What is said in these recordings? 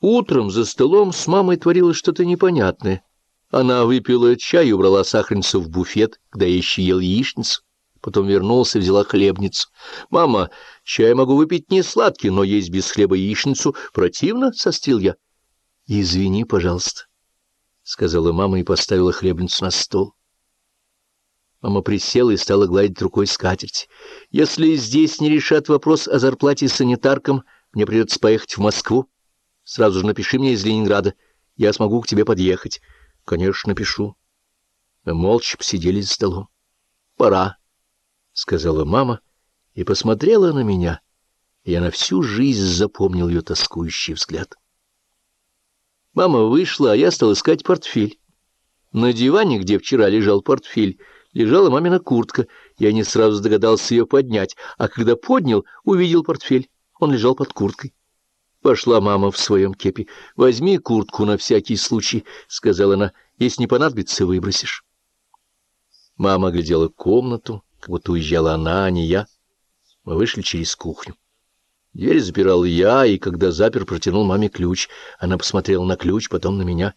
Утром за столом с мамой творилось что-то непонятное. Она выпила чай и убрала сахарницу в буфет, когда я еще ел яичницу. Потом вернулся, взяла хлебницу. «Мама, чай могу выпить не сладкий, но есть без хлеба яичницу. Противно?» — сострил я. «Извини, пожалуйста», — сказала мама и поставила хлебницу на стол. Мама присела и стала гладить рукой скатерть. «Если здесь не решат вопрос о зарплате санитаркам, мне придется поехать в Москву. Сразу же напиши мне из Ленинграда. Я смогу к тебе подъехать». «Конечно, напишу». Мы молча посидели за столом. «Пора», — сказала мама и посмотрела на меня. Я на всю жизнь запомнил ее тоскующий взгляд. Мама вышла, а я стал искать портфель. На диване, где вчера лежал портфель, лежала мамина куртка. Я не сразу догадался ее поднять, а когда поднял, увидел портфель. Он лежал под курткой. Пошла мама в своем кепе. «Возьми куртку на всякий случай», — сказала она. «Если не понадобится, выбросишь». Мама глядела комнату, как будто уезжала она, а не я. Мы вышли через кухню. Дверь запирал я, и когда запер, протянул маме ключ. Она посмотрела на ключ, потом на меня.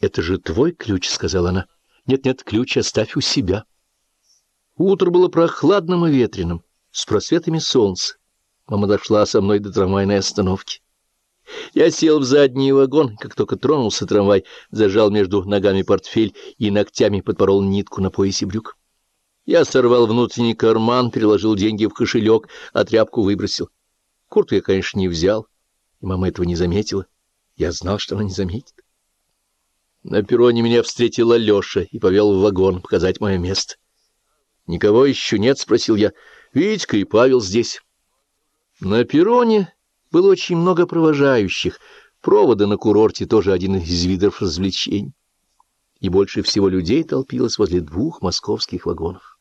«Это же твой ключ», — сказала она. «Нет-нет, ключ оставь у себя». Утро было прохладным и ветреным, с просветами солнца. Мама дошла со мной до трамвайной остановки. Я сел в задний вагон, как только тронулся трамвай, зажал между ногами портфель и ногтями подпорол нитку на поясе брюк. Я сорвал внутренний карман, переложил деньги в кошелек, а тряпку выбросил. Куртку я, конечно, не взял, и мама этого не заметила. Я знал, что она не заметит. На перроне меня встретила Леша и повел в вагон показать мое место. «Никого еще нет?» — спросил я. «Витька и Павел здесь». На перроне было очень много провожающих. Проводы на курорте тоже один из видов развлечений. И больше всего людей толпилось возле двух московских вагонов.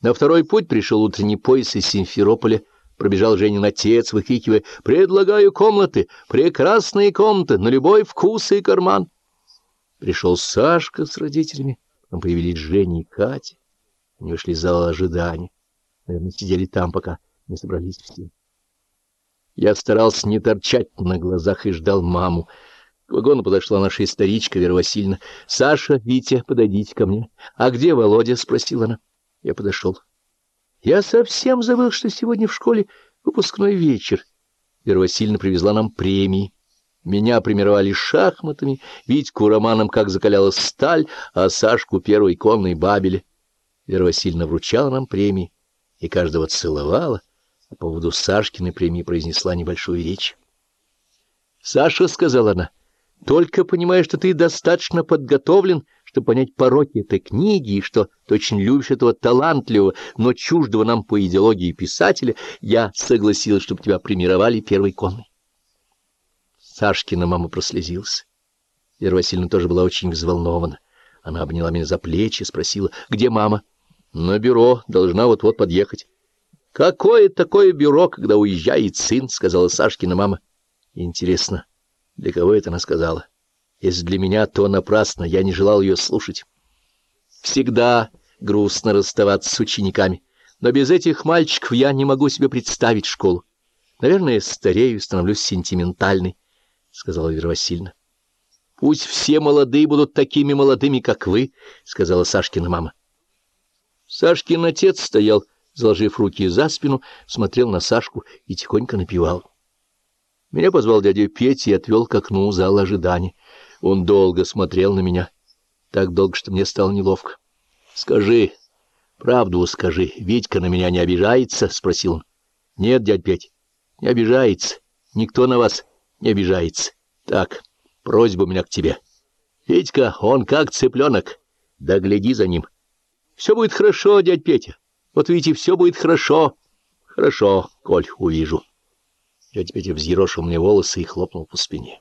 На второй путь пришел утренний поезд из Симферополя. Пробежал Женин отец, выкрикивая «Предлагаю комнаты! Прекрасные комнаты! На любой вкус и карман!» Пришел Сашка с родителями. Там появились Женя и Катя. Они вышли из зала ожидания. Наверное, сидели там, пока не собрались все. Я старался не торчать на глазах и ждал маму. К вагону подошла наша историчка Вера Васильевна. — Саша, Витя, подойдите ко мне. — А где Володя? — спросила она. Я подошел. Я совсем забыл, что сегодня в школе выпускной вечер. Вера Васильевна привезла нам премии. Меня примировали шахматами, Витьку романом «Как закаляла сталь», а Сашку первой конной бабели. Вера Васильевна вручала нам премии и каждого целовала по поводу Сашкиной премии произнесла небольшую речь. «Саша», — сказала она, — «только понимая, что ты достаточно подготовлен, чтобы понять пороки этой книги, и что ты очень любишь этого талантливого, но чуждого нам по идеологии писателя, я согласилась, чтобы тебя премировали первой конной». Сашкина мама прослезилась. Вера Васильевна тоже была очень взволнована. Она обняла меня за плечи, спросила, где мама? На бюро, должна вот-вот подъехать. «Какое такое бюро, когда уезжает сын?» — сказала Сашкина мама. Интересно, для кого это она сказала? Если для меня, то напрасно, я не желал ее слушать. Всегда грустно расставаться с учениками, но без этих мальчиков я не могу себе представить школу. Наверное, старею, становлюсь сентиментальной, — сказала Вера Васильевна. — Пусть все молодые будут такими молодыми, как вы, — сказала Сашкина мама. Сашкин отец стоял заложив руки за спину, смотрел на Сашку и тихонько напевал. Меня позвал дядя Петя и отвел к окну зала ожидания. Он долго смотрел на меня, так долго, что мне стало неловко. — Скажи, правду скажи, Витька на меня не обижается? — спросил он. — Нет, дядь Петь, не обижается. Никто на вас не обижается. Так, просьба у меня к тебе. Витька, он как цыпленок. Да гляди за ним. Все будет хорошо, дядь Петя. Вот видите, все будет хорошо. Хорошо, Коль, увижу. Я теперь взъерошил мне волосы и хлопнул по спине.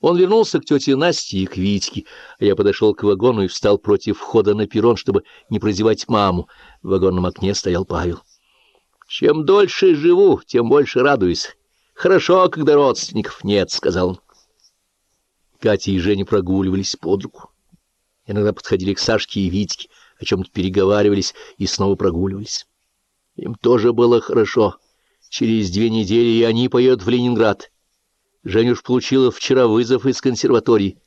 Он вернулся к тете Насте и к Витьке, а я подошел к вагону и встал против входа на перрон, чтобы не прозевать маму. В вагонном окне стоял Павел. «Чем дольше живу, тем больше радуюсь. Хорошо, когда родственников нет», — сказал он. Катя и Женя прогуливались под руку. Иногда подходили к Сашке и Витьке о чем-то переговаривались и снова прогуливались. Им тоже было хорошо. Через две недели и они поедут в Ленинград. Женя получила вчера вызов из консерватории.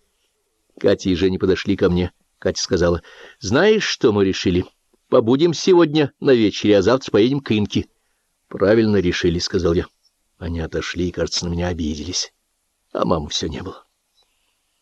Катя и Женя подошли ко мне. Катя сказала, знаешь, что мы решили? Побудем сегодня на вечере, а завтра поедем к Инке. Правильно решили, — сказал я. Они отошли и, кажется, на меня обиделись. А мамы все не было.